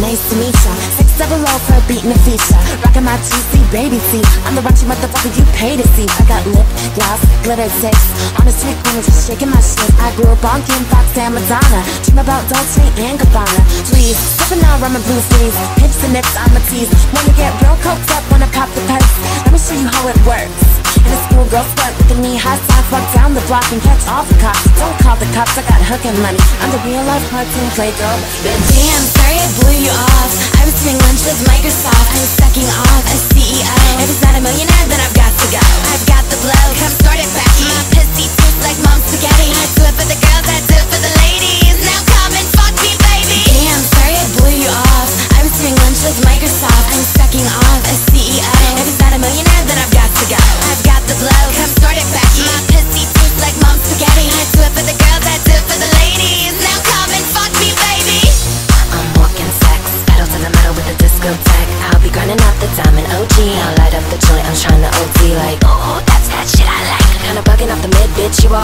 Nice to meet ya. Six double O for a beat and a feature. Rockin' my TC baby T. I'm the raunchy motherfucker you pay to see. I got lip gloss, glitter tips. On the street corner, just shaking my shit. I grew up on Kim Fox and Madonna. Dream about Dolce and Gabbana. Please, sippin' on rum and blue sleeves. Hips and nips, I'm a tease. Wanna get real coked up, wanna pop the perks. Let me show you how it works. In a schoolgirl skirt with a knee-high sock, walk down the block and catch all the cops. Don't call the cops, I got hookin' money. I'm the real life cartoon playgirl. Damn, sorry I blew you off. I was doing lunch with Microsoft.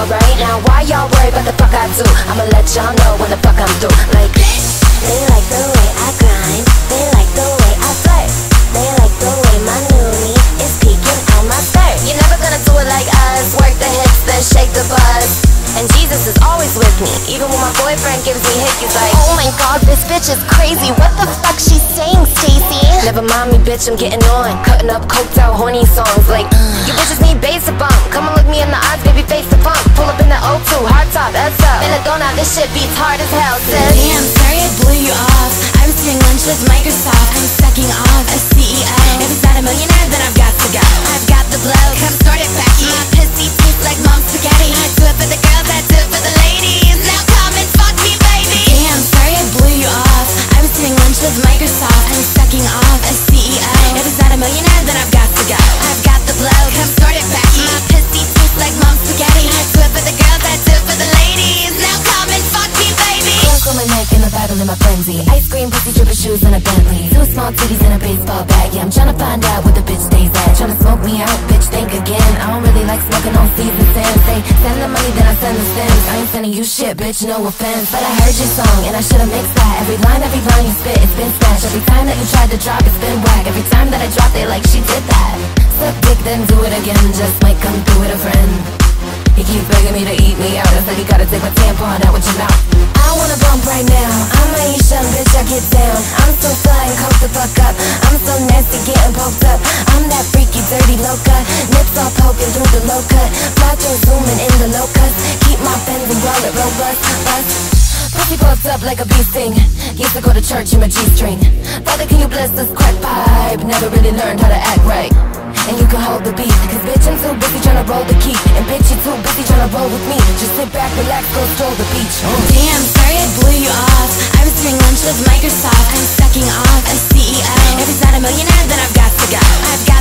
Alright? Now why y'all worry about the fuck I do? I'ma let y'all know when the fuck I'm through. Like, they like the way I grind, they like the way I flirt, they like the way my noonie is peeking out my skirt. You're never gonna do it like us. Work the hips, then shake the buzz. And Jesus is always with me. Even when my boyfriend gives me he's like, Oh my god, this bitch is crazy. What the fuck she saying, Stacy? Never mind me, bitch, I'm getting on. Cutting up coked out horny songs like, O2, hard top, S up. Melodona, this shit beats hard as hell, sis. Damn, sorry and a Bentley. Two small titties and a baseball bag Yeah, I'm tryna find out where the bitch stays at. Tryna smoke me out, bitch, think again. I don't really like smoking on season sand. Say, send the money, then I send the stems. I ain't sending you shit, bitch, no offense. But I heard your song, and I should've mixed that. Every line, every line you spit, it's been smashed. Every time that you tried to drop, it's been whack. Every time that I drop, they like she did that. Suck dick, then do it again. Just might come through with a friend. He keeps begging me to eat me out. I said you gotta take my tampon out with your mouth. I wanna bump right now. I'm Aisha, bitch, I get down. I'm so fly and coke the fuck up. I'm so nasty, getting poked up. I'm that freaky, dirty loca. Nips all poking through the low cut. Flato zooming in the low cuts. Keep my fends and wallet robust. Bust. Pussy puffed up like a bee sting. Used to go to church in my G-string. Father, can you bless this crack pipe? Never really learned how to act right. And you can hold the beat Cause bitch I'm too busy tryna roll the key And bitch you too busy tryna roll with me Just sit back, relax, go stroll the beach oh. Damn, sorry I blew you off. I was doing lunch with Microsoft. I'm sucking off a CEO. If it's not a millionaire, then I've got to go. I've got